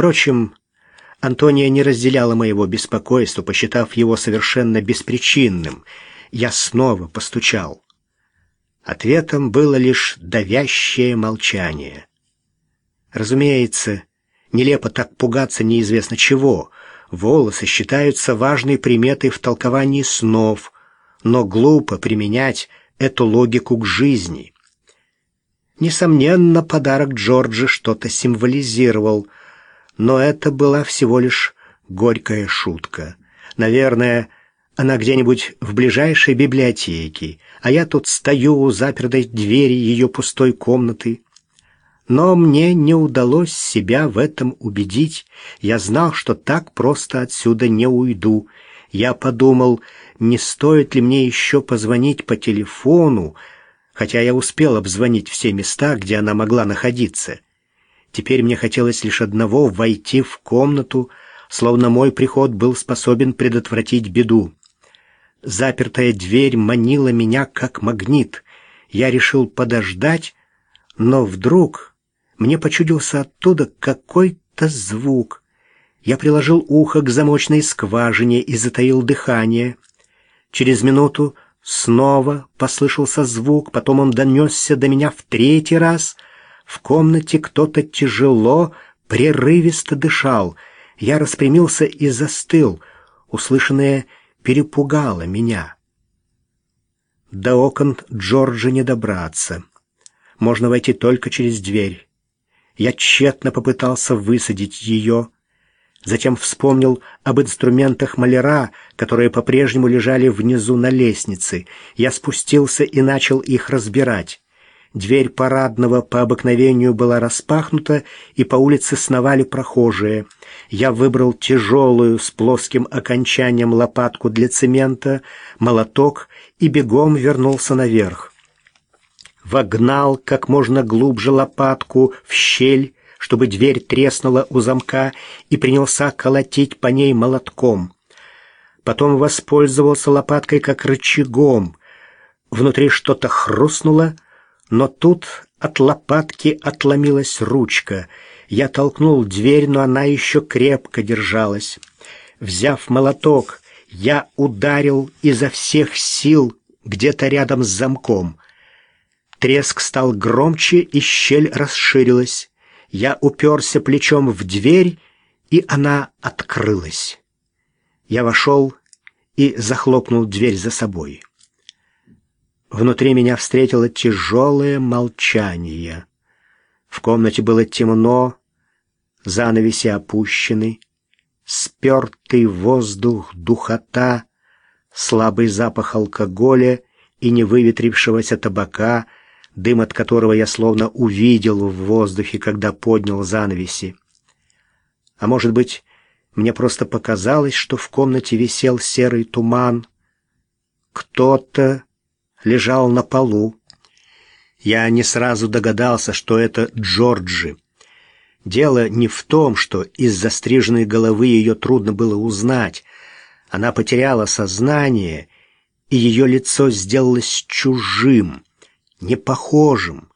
Впрочем, Антония не разделяла моего беспокойства, посчитав его совершенно беспричинным. Я снова постучал. Ответом было лишь давящее молчание. Разумеется, нелепо так пугаться неизвестно чего. Волосы считаются важной приметой в толковании снов, но глупо применять эту логику к жизни. Несомненно, подарок Джорджи что-то символизировал — но это была всего лишь горькая шутка. Наверное, она где-нибудь в ближайшей библиотеке, а я тут стою у запертой двери ее пустой комнаты. Но мне не удалось себя в этом убедить. Я знал, что так просто отсюда не уйду. Я подумал, не стоит ли мне еще позвонить по телефону, хотя я успел обзвонить все места, где она могла находиться. Теперь мне хотелось лишь одного — войти в комнату, словно мой приход был способен предотвратить беду. Запертая дверь манила меня как магнит. Я решил подождать, но вдруг мне почудился оттуда какой-то звук. Я приложил ухо к замочной скважине и затаил дыхание. Через минуту снова послышался звук, потом он донесся до меня в третий раз — в комнате кто-то тяжело, прерывисто дышал. Я распрямился и застыл. Услышанное перепугало меня. До окон Джорджа не добраться. Можно войти только через дверь. Я тщетно попытался высадить ее. Затем вспомнил об инструментах маляра, которые по-прежнему лежали внизу на лестнице. Я спустился и начал их разбирать. Дверь парадного по обыкновению была распахнута, и по улице сновали прохожие. Я выбрал тяжелую с плоским окончанием лопатку для цемента, молоток и бегом вернулся наверх. Вогнал как можно глубже лопатку в щель, чтобы дверь треснула у замка, и принялся колотить по ней молотком. Потом воспользовался лопаткой как рычагом. Внутри что-то хрустнуло — но тут от лопатки отломилась ручка. Я толкнул дверь, но она еще крепко держалась. Взяв молоток, я ударил изо всех сил где-то рядом с замком. Треск стал громче, и щель расширилась. Я уперся плечом в дверь, и она открылась. Я вошел и захлопнул дверь за собой. Внутри меня встретило тяжелое молчание. В комнате было темно, занавеси опущены, спертый воздух, духота, слабый запах алкоголя и невыветрившегося табака, дым от которого я словно увидел в воздухе, когда поднял занавеси. А может быть, мне просто показалось, что в комнате висел серый туман. Кто-то лежал на полу. Я не сразу догадался, что это Джорджи. Дело не в том, что из застриженной головы ее трудно было узнать. Она потеряла сознание, и ее лицо сделалось чужим, непохожим.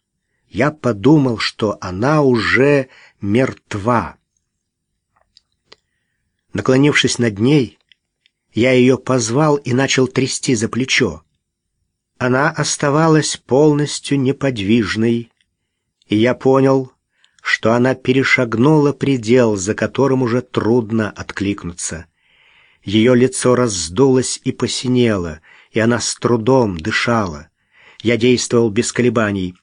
Я подумал, что она уже мертва. Наклонившись над ней, я ее позвал и начал трясти за плечо. Она оставалась полностью неподвижной, и я понял, что она перешагнула предел, за которым уже трудно откликнуться. Ее лицо раздулось и посинело, и она с трудом дышала. Я действовал без колебаний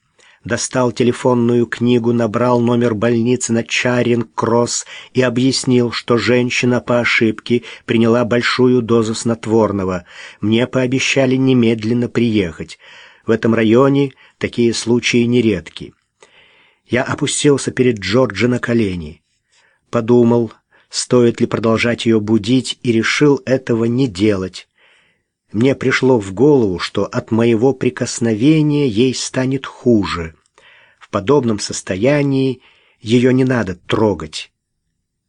достал телефонную книгу, набрал номер больницы на Чаринг-Кросс и объяснил, что женщина по ошибке приняла большую дозу снотворного. Мне пообещали немедленно приехать. В этом районе такие случаи нередки. Я опустился перед Джорджи на колени. Подумал, стоит ли продолжать ее будить, и решил этого не делать. Мне пришло в голову, что от моего прикосновения ей станет хуже. В подобном состоянии ее не надо трогать.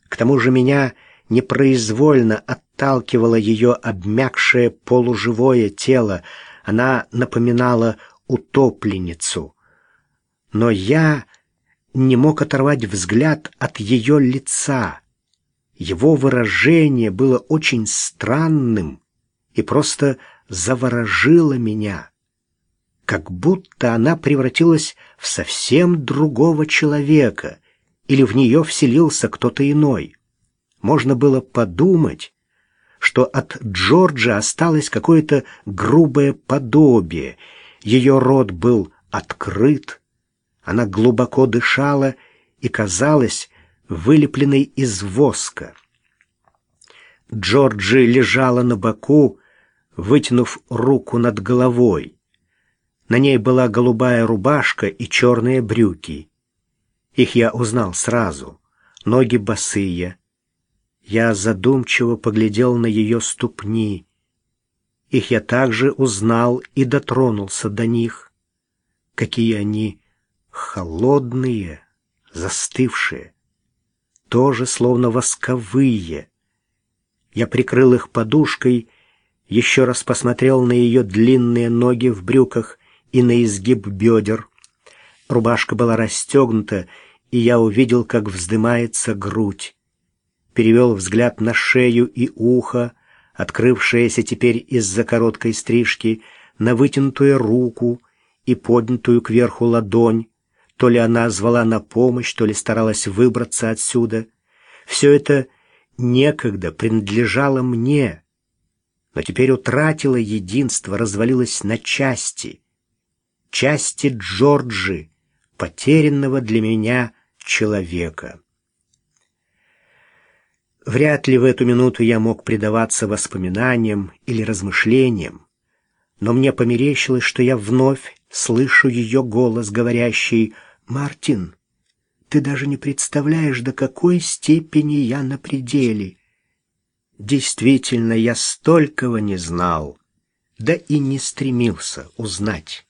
К тому же меня непроизвольно отталкивало ее обмякшее полуживое тело. Она напоминала утопленницу. Но я не мог оторвать взгляд от ее лица. Его выражение было очень странным и просто заворожило меня, как будто она превратилась в совсем другого человека или в нее вселился кто-то иной. Можно было подумать, что от Джорджа осталось какое-то грубое подобие. Ее рот был открыт, она глубоко дышала и казалась вылепленной из воска. Джорджи лежала на боку, вытянув руку над головой. На ней была голубая рубашка и черные брюки. Их я узнал сразу. Ноги босые. Я задумчиво поглядел на ее ступни. Их я также узнал и дотронулся до них. Какие они холодные, застывшие, тоже словно восковые. Я прикрыл их подушкой, еще раз посмотрел на ее длинные ноги в брюках и на изгиб бедер. Рубашка была расстегнута, и я увидел, как вздымается грудь. Перевел взгляд на шею и ухо, открывшееся теперь из-за короткой стрижки, на вытянутую руку и поднятую кверху ладонь. То ли она звала на помощь, то ли старалась выбраться отсюда. Все это некогда принадлежало мне, но теперь утратило единство, развалилось на части части Джорджи, потерянного для меня человека. Вряд ли в эту минуту я мог предаваться воспоминаниям или размышлениям, но мне померещилось, что я вновь слышу ее голос, говорящий «Мартин, ты даже не представляешь, до какой степени я на пределе». Действительно, я столького не знал, да и не стремился узнать.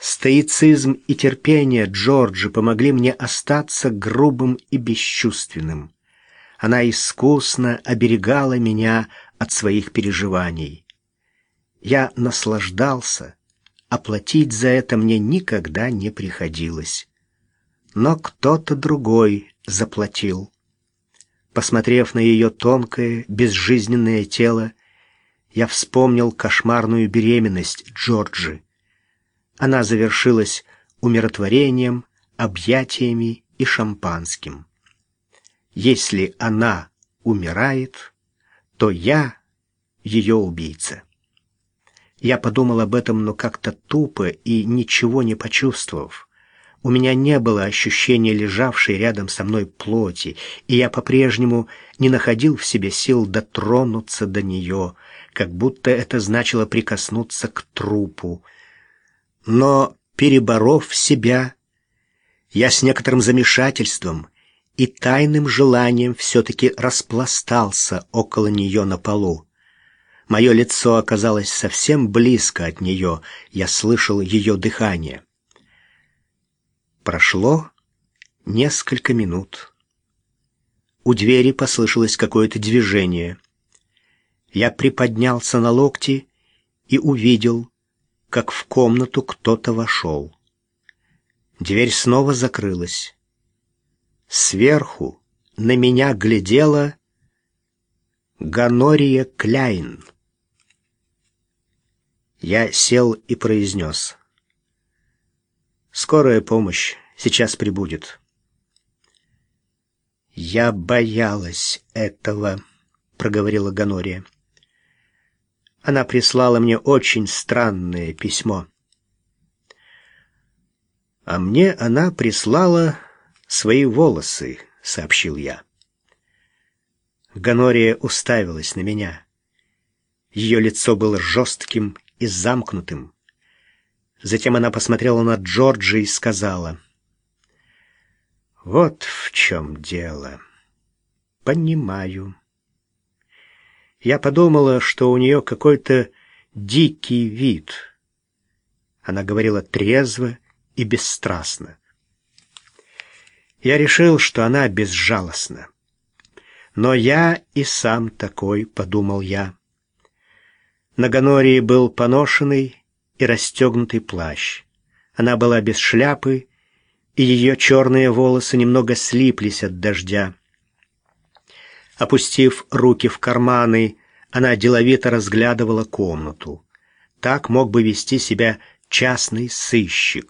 Стоицизм и терпение Джорджи помогли мне остаться грубым и бесчувственным. Она искусно оберегала меня от своих переживаний. Я наслаждался, а платить за это мне никогда не приходилось. Но кто-то другой заплатил. Посмотрев на ее тонкое, безжизненное тело, я вспомнил кошмарную беременность Джорджи. Она завершилась умиротворением, объятиями и шампанским. Если она умирает, то я ее убийца. Я подумал об этом, но как-то тупо и ничего не почувствовав. У меня не было ощущения лежавшей рядом со мной плоти, и я по-прежнему не находил в себе сил дотронуться до нее, как будто это значило прикоснуться к трупу, но, переборов себя, я с некоторым замешательством и тайным желанием все-таки распластался около нее на полу. Мое лицо оказалось совсем близко от нее, я слышал ее дыхание. Прошло несколько минут. У двери послышалось какое-то движение. Я приподнялся на локти и увидел, как в комнату кто-то вошел. Дверь снова закрылась. Сверху на меня глядела Ганория Кляйн. Я сел и произнес. «Скорая помощь сейчас прибудет». «Я боялась этого», — проговорила Ганория она прислала мне очень странное письмо. А мне она прислала свои волосы, сообщил я. Ганория уставилась на меня. Ее лицо было жестким и замкнутым. Затем она посмотрела на Джорджа и сказала: "Вот в чем дело. Понимаю. Я подумала, что у нее какой-то дикий вид. Она говорила трезво и бесстрастно. Я решил, что она безжалостна. Но я и сам такой, подумал я. На Ганории был поношенный и расстегнутый плащ. Она была без шляпы, и ее черные волосы немного слиплись от дождя. Опустив руки в карманы, она деловито разглядывала комнату. Так мог бы вести себя частный сыщик.